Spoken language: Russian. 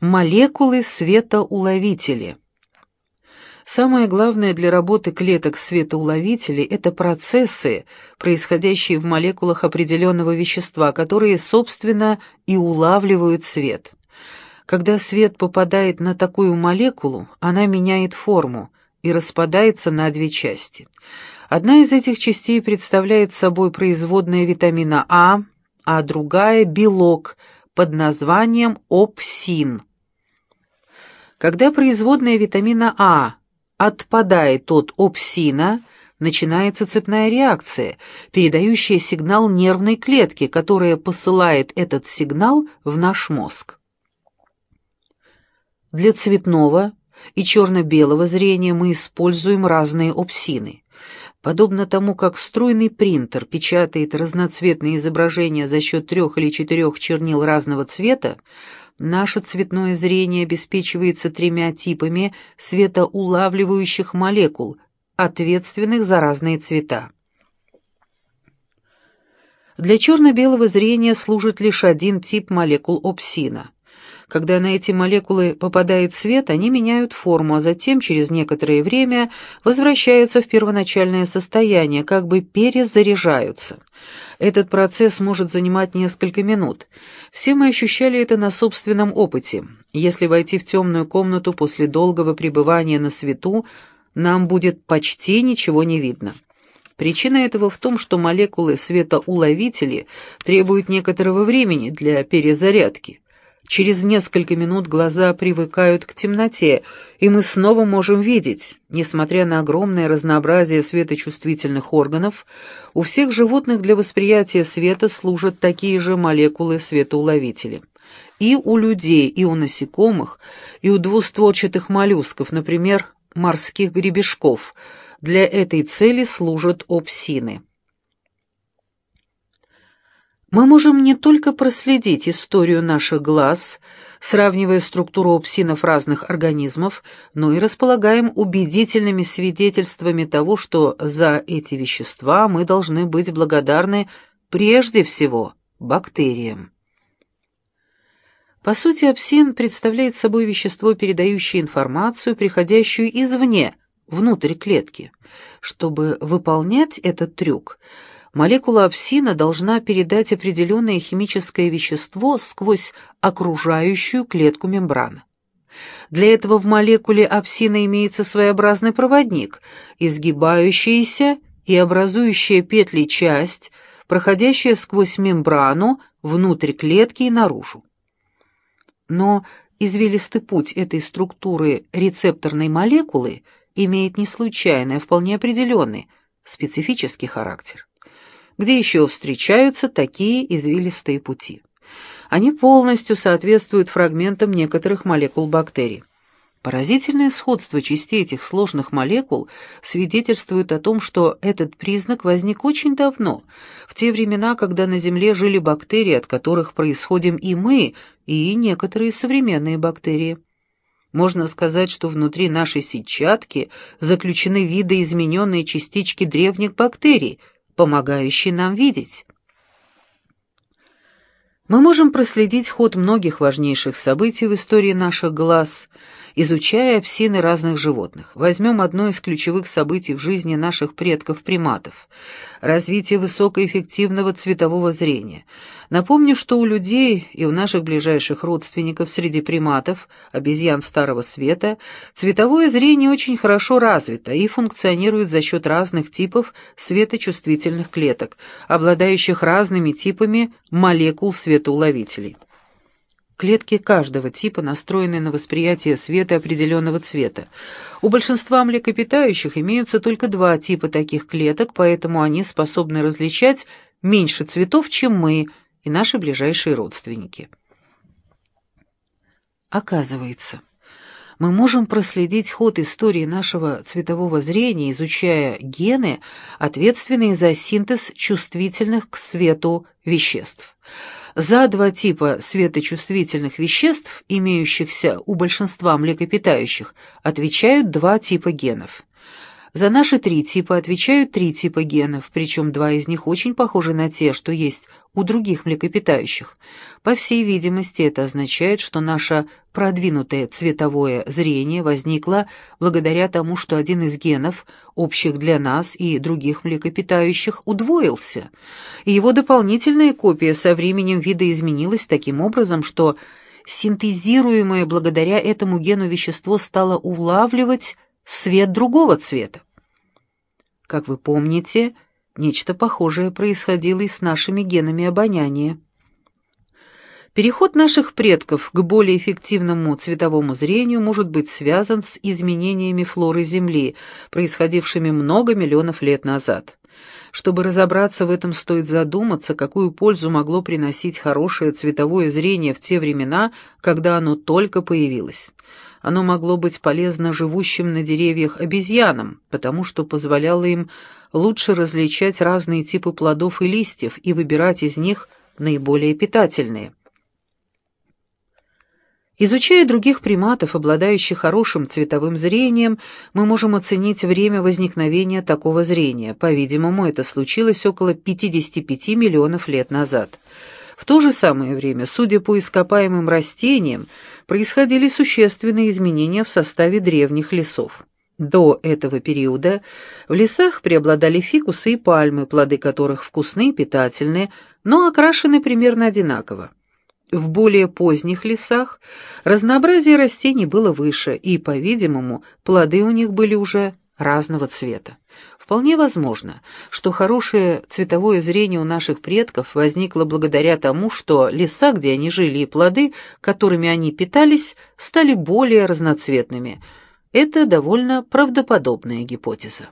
Молекулы-светоуловители. Самое главное для работы клеток-светоуловителей – это процессы, происходящие в молекулах определенного вещества, которые, собственно, и улавливают свет. Когда свет попадает на такую молекулу, она меняет форму и распадается на две части. Одна из этих частей представляет собой производная витамина А, а другая – белок под названием опсин – когда производная витамина А отпадает от опсина, начинается цепная реакция, передающая сигнал нервной клетке, которая посылает этот сигнал в наш мозг. Для цветного и черно-белого зрения мы используем разные опсины. Подобно тому, как струйный принтер печатает разноцветные изображения за счет трех или четырех чернил разного цвета, Наше цветное зрение обеспечивается тремя типами светоулавливающих молекул, ответственных за разные цвета. Для черно-белого зрения служит лишь один тип молекул опсина. Когда на эти молекулы попадает свет, они меняют форму, а затем через некоторое время возвращаются в первоначальное состояние, как бы перезаряжаются. Этот процесс может занимать несколько минут. Все мы ощущали это на собственном опыте. Если войти в темную комнату после долгого пребывания на свету, нам будет почти ничего не видно. Причина этого в том, что молекулы светоуловители требуют некоторого времени для перезарядки. Через несколько минут глаза привыкают к темноте, и мы снова можем видеть. Несмотря на огромное разнообразие светочувствительных органов, у всех животных для восприятия света служат такие же молекулы-светоуловители. И у людей, и у насекомых, и у двустворчатых моллюсков, например, морских гребешков, для этой цели служат опсины. Мы можем не только проследить историю наших глаз, сравнивая структуру опсинов разных организмов, но и располагаем убедительными свидетельствами того, что за эти вещества мы должны быть благодарны прежде всего бактериям. По сути, опсин представляет собой вещество, передающее информацию, приходящую извне, внутрь клетки. Чтобы выполнять этот трюк – молекула апсина должна передать определенное химическое вещество сквозь окружающую клетку мембраны. Для этого в молекуле апсина имеется своеобразный проводник, изгибающаяся и образующая петли часть, проходящая сквозь мембрану внутрь клетки и наружу. Но извилистый путь этой структуры рецепторной молекулы имеет не случайный, а вполне определенный, специфический характер где еще встречаются такие извилистые пути. Они полностью соответствуют фрагментам некоторых молекул бактерий. Поразительное сходство частей этих сложных молекул свидетельствует о том, что этот признак возник очень давно, в те времена, когда на Земле жили бактерии, от которых происходим и мы, и некоторые современные бактерии. Можно сказать, что внутри нашей сетчатки заключены видоизмененные частички древних бактерий – помогающий нам видеть. Мы можем проследить ход многих важнейших событий в истории наших глаз – изучая псины разных животных. Возьмем одно из ключевых событий в жизни наших предков-приматов – развитие высокоэффективного цветового зрения. Напомню, что у людей и у наших ближайших родственников среди приматов, обезьян Старого Света, цветовое зрение очень хорошо развито и функционирует за счет разных типов светочувствительных клеток, обладающих разными типами молекул светоуловителей. Клетки каждого типа настроены на восприятие света определенного цвета. У большинства млекопитающих имеются только два типа таких клеток, поэтому они способны различать меньше цветов, чем мы и наши ближайшие родственники. Оказывается, мы можем проследить ход истории нашего цветового зрения, изучая гены, ответственные за синтез чувствительных к свету веществ. За два типа светочувствительных веществ, имеющихся у большинства млекопитающих, отвечают два типа генов. За наши три типа отвечают три типа генов, причем два из них очень похожи на те, что есть у других млекопитающих. По всей видимости, это означает, что наше продвинутое цветовое зрение возникло благодаря тому, что один из генов, общих для нас и других млекопитающих, удвоился, и его дополнительная копия со временем видоизменилась таким образом, что синтезируемое благодаря этому гену вещество стало улавливать свет другого цвета. Как вы помните, нечто похожее происходило и с нашими генами обоняния. Переход наших предков к более эффективному цветовому зрению может быть связан с изменениями флоры Земли, происходившими много миллионов лет назад. Чтобы разобраться в этом, стоит задуматься, какую пользу могло приносить хорошее цветовое зрение в те времена, когда оно только появилось. Оно могло быть полезно живущим на деревьях обезьянам, потому что позволяло им лучше различать разные типы плодов и листьев и выбирать из них наиболее питательные. Изучая других приматов, обладающих хорошим цветовым зрением, мы можем оценить время возникновения такого зрения. По-видимому, это случилось около 55 миллионов лет назад. В то же самое время, судя по ископаемым растениям, происходили существенные изменения в составе древних лесов. До этого периода в лесах преобладали фикусы и пальмы, плоды которых вкусные и питательные, но окрашены примерно одинаково. В более поздних лесах разнообразие растений было выше, и, по-видимому, плоды у них были уже разного цвета. Вполне возможно, что хорошее цветовое зрение у наших предков возникло благодаря тому, что леса, где они жили, и плоды, которыми они питались, стали более разноцветными. Это довольно правдоподобная гипотеза.